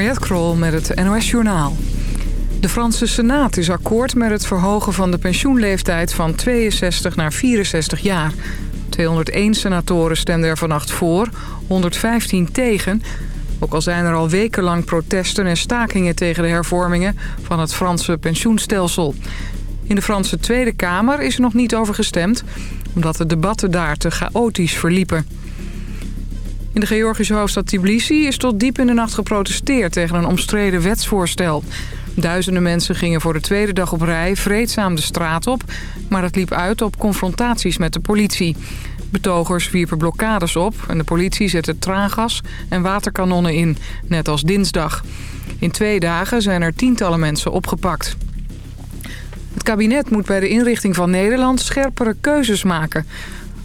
Mariette Krol met het NOS Journaal. De Franse Senaat is akkoord met het verhogen van de pensioenleeftijd van 62 naar 64 jaar. 201 senatoren stemden er vannacht voor, 115 tegen. Ook al zijn er al wekenlang protesten en stakingen tegen de hervormingen van het Franse pensioenstelsel. In de Franse Tweede Kamer is er nog niet over gestemd... omdat de debatten daar te chaotisch verliepen. In de Georgische hoofdstad Tbilisi is tot diep in de nacht geprotesteerd... tegen een omstreden wetsvoorstel. Duizenden mensen gingen voor de tweede dag op rij vreedzaam de straat op... maar het liep uit op confrontaties met de politie. Betogers wierpen blokkades op en de politie zette traangas en waterkanonnen in, net als dinsdag. In twee dagen zijn er tientallen mensen opgepakt. Het kabinet moet bij de inrichting van Nederland scherpere keuzes maken.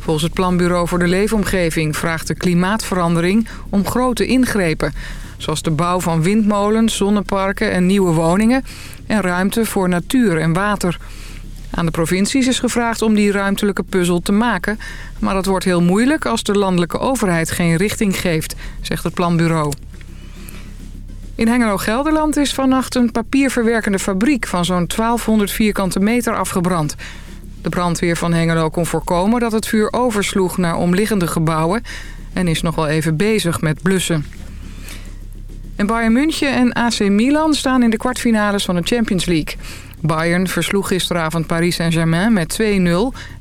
Volgens het Planbureau voor de Leefomgeving vraagt de klimaatverandering om grote ingrepen. Zoals de bouw van windmolens, zonneparken en nieuwe woningen... en ruimte voor natuur en water. Aan de provincies is gevraagd om die ruimtelijke puzzel te maken. Maar dat wordt heel moeilijk als de landelijke overheid geen richting geeft, zegt het planbureau. In Hengelo-Gelderland is vannacht een papierverwerkende fabriek van zo'n 1200 vierkante meter afgebrand. De brandweer van Hengelo kon voorkomen dat het vuur oversloeg naar omliggende gebouwen... en is nog wel even bezig met blussen. En Bayern München en AC Milan staan in de kwartfinales van de Champions League. Bayern versloeg gisteravond Paris Saint-Germain met 2-0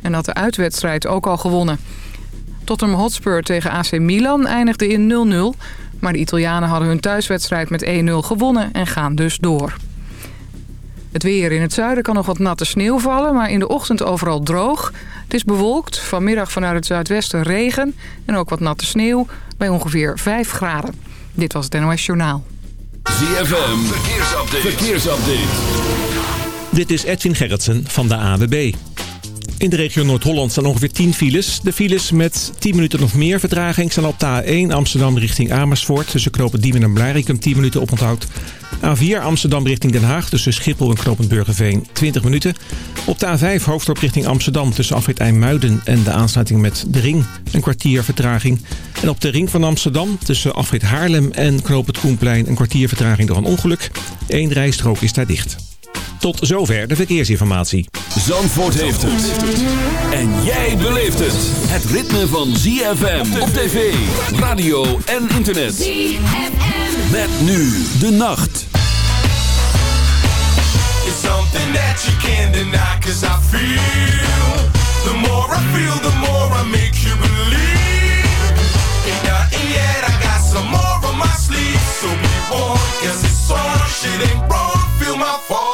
en had de uitwedstrijd ook al gewonnen. Tottenham Hotspur tegen AC Milan eindigde in 0-0... maar de Italianen hadden hun thuiswedstrijd met 1-0 gewonnen en gaan dus door. Het weer in het zuiden kan nog wat natte sneeuw vallen, maar in de ochtend overal droog. Het is bewolkt, vanmiddag vanuit het zuidwesten regen en ook wat natte sneeuw bij ongeveer 5 graden. Dit was het NOS Journaal. ZFM, verkeersupdate. verkeersupdate. Dit is Edwin Gerritsen van de AWB. In de regio Noord-Holland staan ongeveer 10 files. De files met 10 minuten of meer vertraging staan op de A1 Amsterdam richting Amersfoort. Tussen knopen Diemen en Blarikum 10 minuten oponthoud. A4 Amsterdam richting Den Haag tussen Schiphol en knooppunt Burgerveen 20 minuten. Op de A5 Hoofddorp richting Amsterdam tussen afrit IJmuiden en de aansluiting met de Ring een kwartier vertraging. En op de Ring van Amsterdam tussen afrit Haarlem en knooppunt Koenplein een kwartier vertraging door een ongeluk. Eén rijstrook is daar dicht. Tot zover de verkeersinformatie. Zandvoort heeft het. En jij beleeft het. Het ritme van ZFM op tv, radio en internet. ZFM. Met nu de nacht. It's something that you can't deny cause I feel. The more I feel, the more I make you believe. Ain't nothing yet, I got some more on my sleeve. So be warned, cause it's on, shit ain't wrong, feel my fall.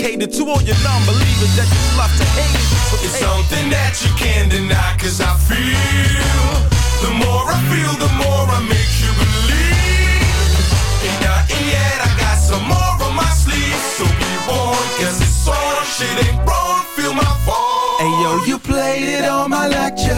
dedicated to all your non-believers that just love to hate it. So it's hey. something that you can't deny, cause I feel. The more I feel, the more I make you believe. Ain't nothing yet, I got some more on my sleeve. So be warned, cause it's on, shit ain't wrong, feel my fall. Hey yo, you played it on my lecture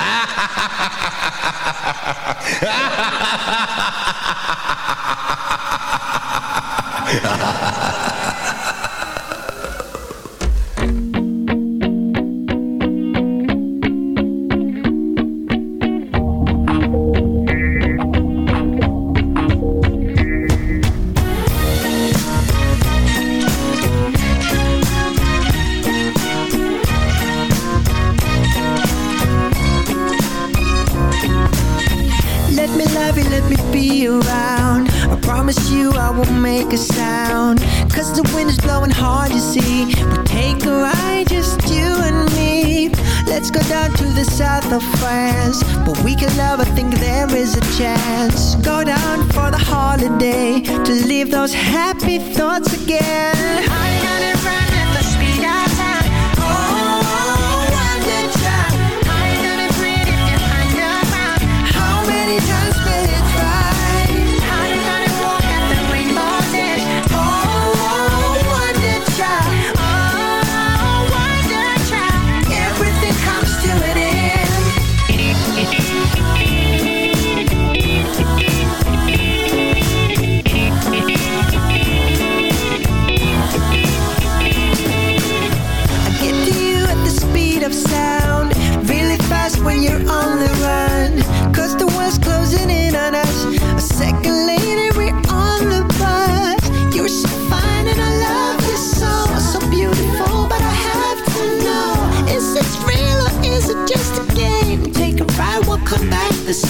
ha ha ha south of France, but we can never think there is a chance. Go down for the holiday to leave those happy thoughts again.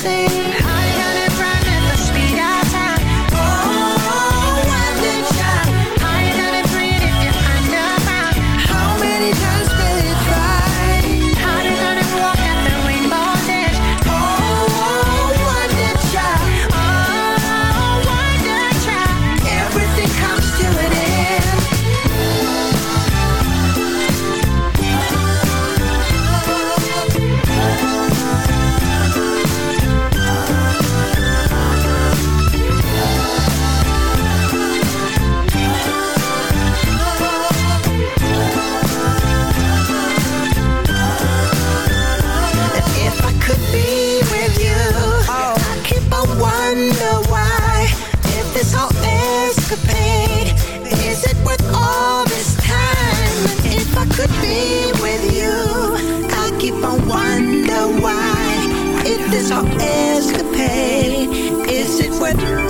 say Is our escapade? Is it worth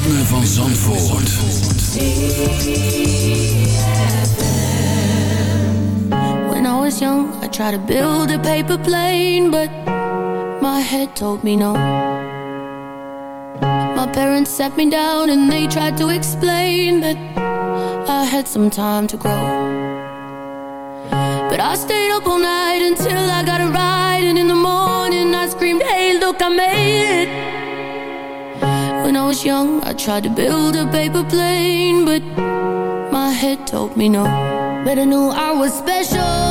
ritme van Zandvoort. When I was young, I tried to build a paper plane, but my head told me no. My parents sat me down and they tried to explain that I had some time to grow. But I stayed up all night until I got a ride, and in the morning I screamed, hey, look, I made it when I was young I tried to build a paper plane But my head told me no. But I knew I was special.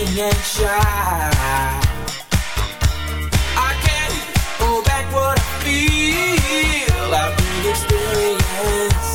And shout. I can't hold back what I feel. I've been experienced.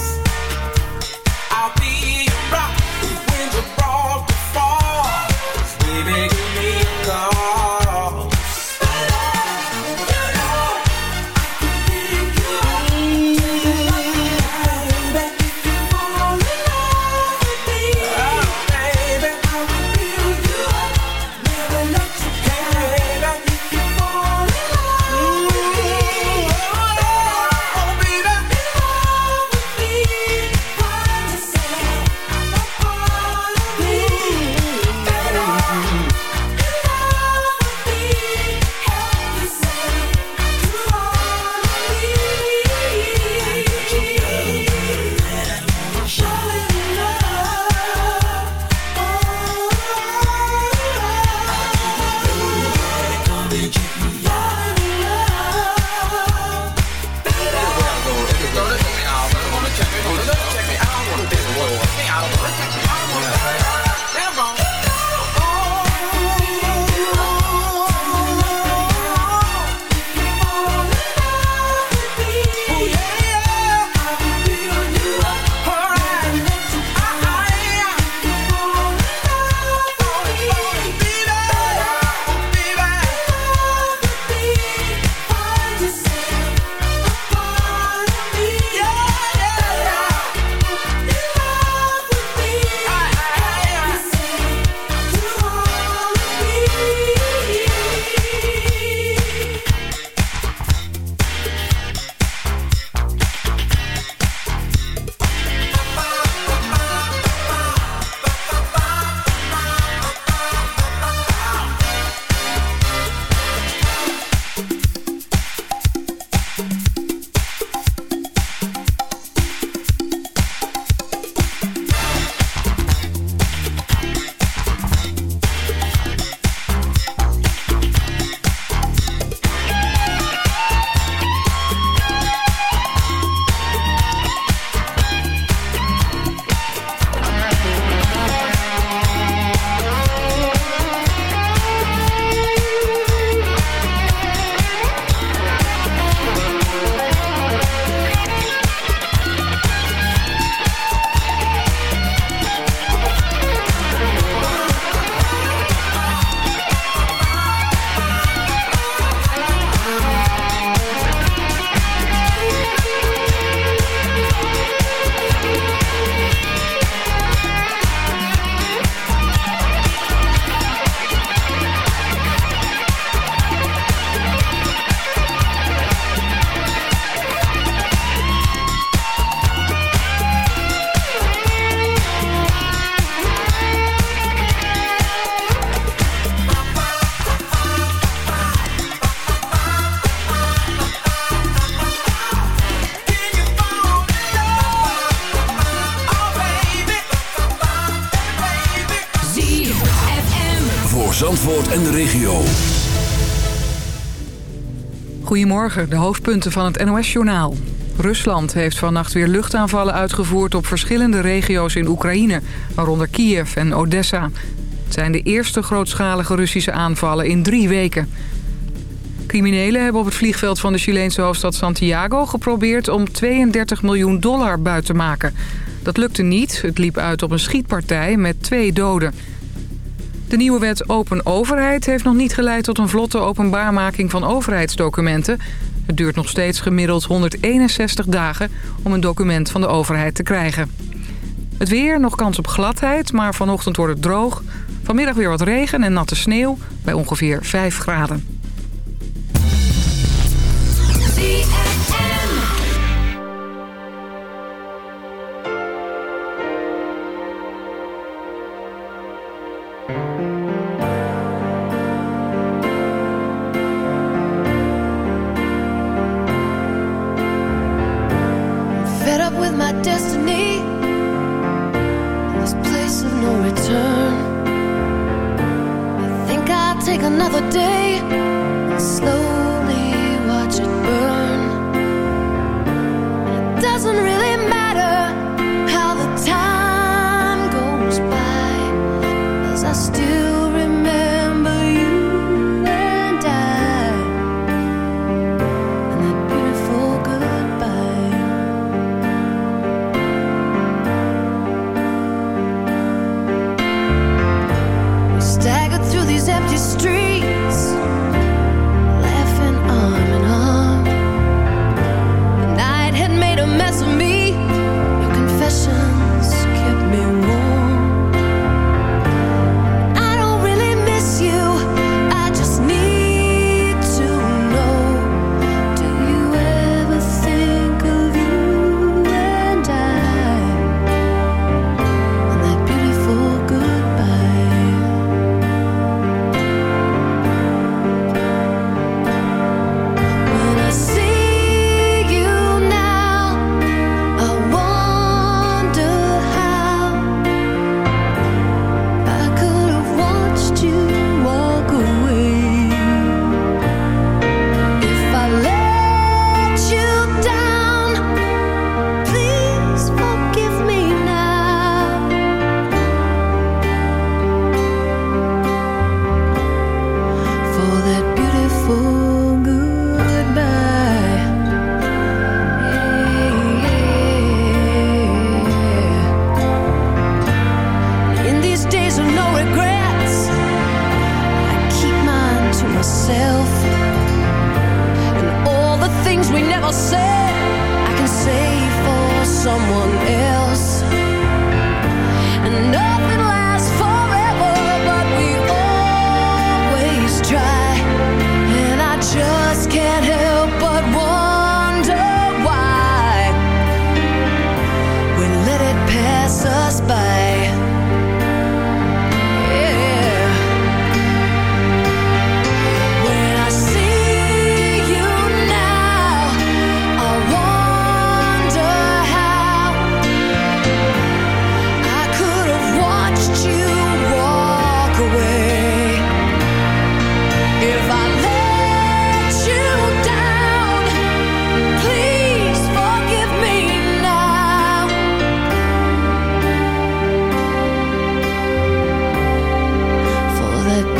De hoofdpunten van het NOS-journaal. Rusland heeft vannacht weer luchtaanvallen uitgevoerd op verschillende regio's in Oekraïne, waaronder Kiev en Odessa. Het zijn de eerste grootschalige Russische aanvallen in drie weken. Criminelen hebben op het vliegveld van de Chileense hoofdstad Santiago geprobeerd om 32 miljoen dollar buiten te maken. Dat lukte niet, het liep uit op een schietpartij met twee doden. De nieuwe wet Open Overheid heeft nog niet geleid tot een vlotte openbaarmaking van overheidsdocumenten. Het duurt nog steeds gemiddeld 161 dagen om een document van de overheid te krijgen. Het weer, nog kans op gladheid, maar vanochtend wordt het droog. Vanmiddag weer wat regen en natte sneeuw bij ongeveer 5 graden.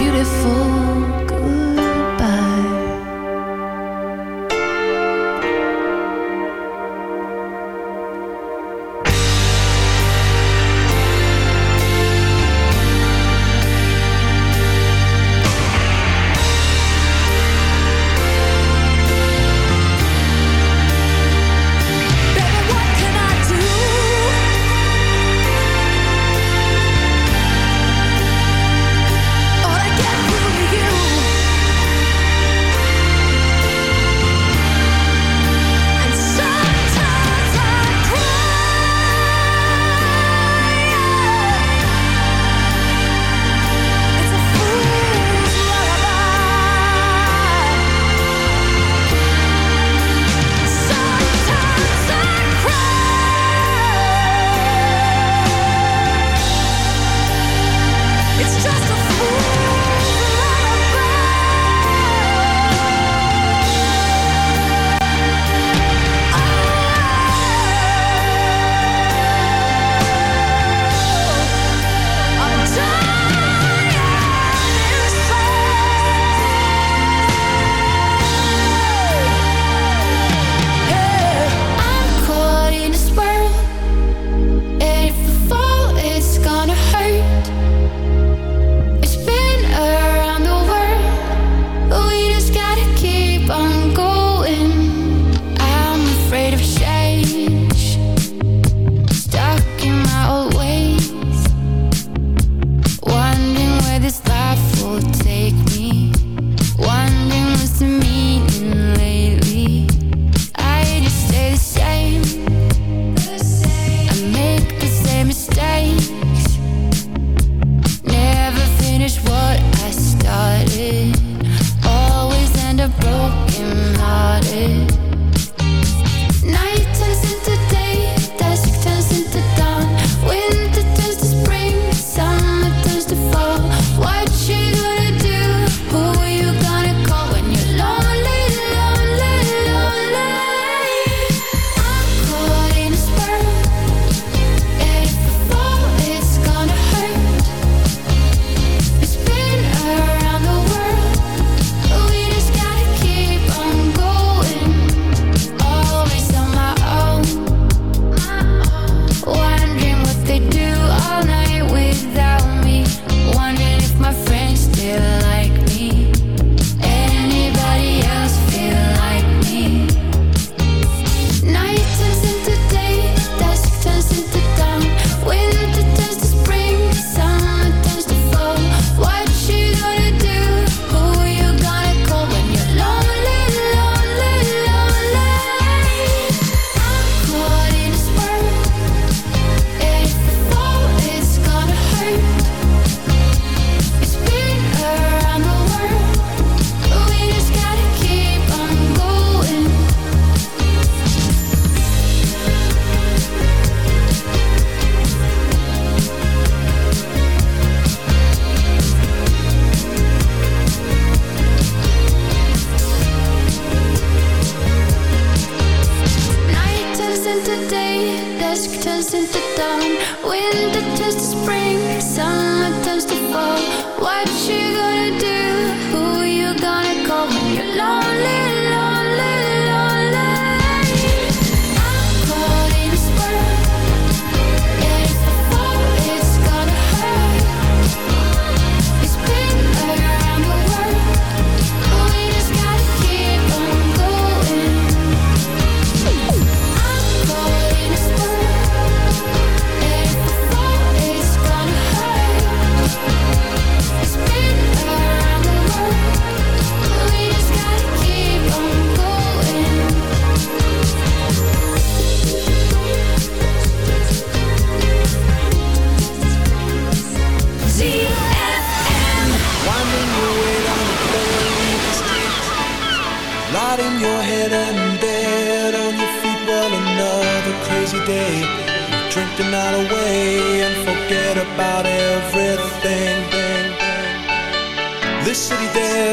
Beautiful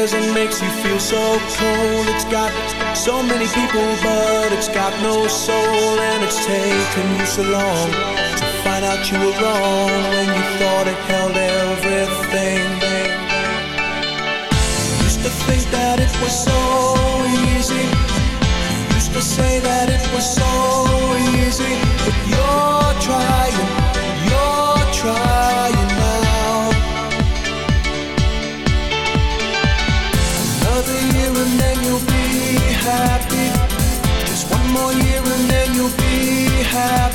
cares and makes you feel so cold. It's got so many people, but it's got no soul. And it's taken you so long to find out you were wrong when you thought it held everything. Used to think that it was so easy. Used to say that it was so easy, but you're trying, you're trying. have